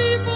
people.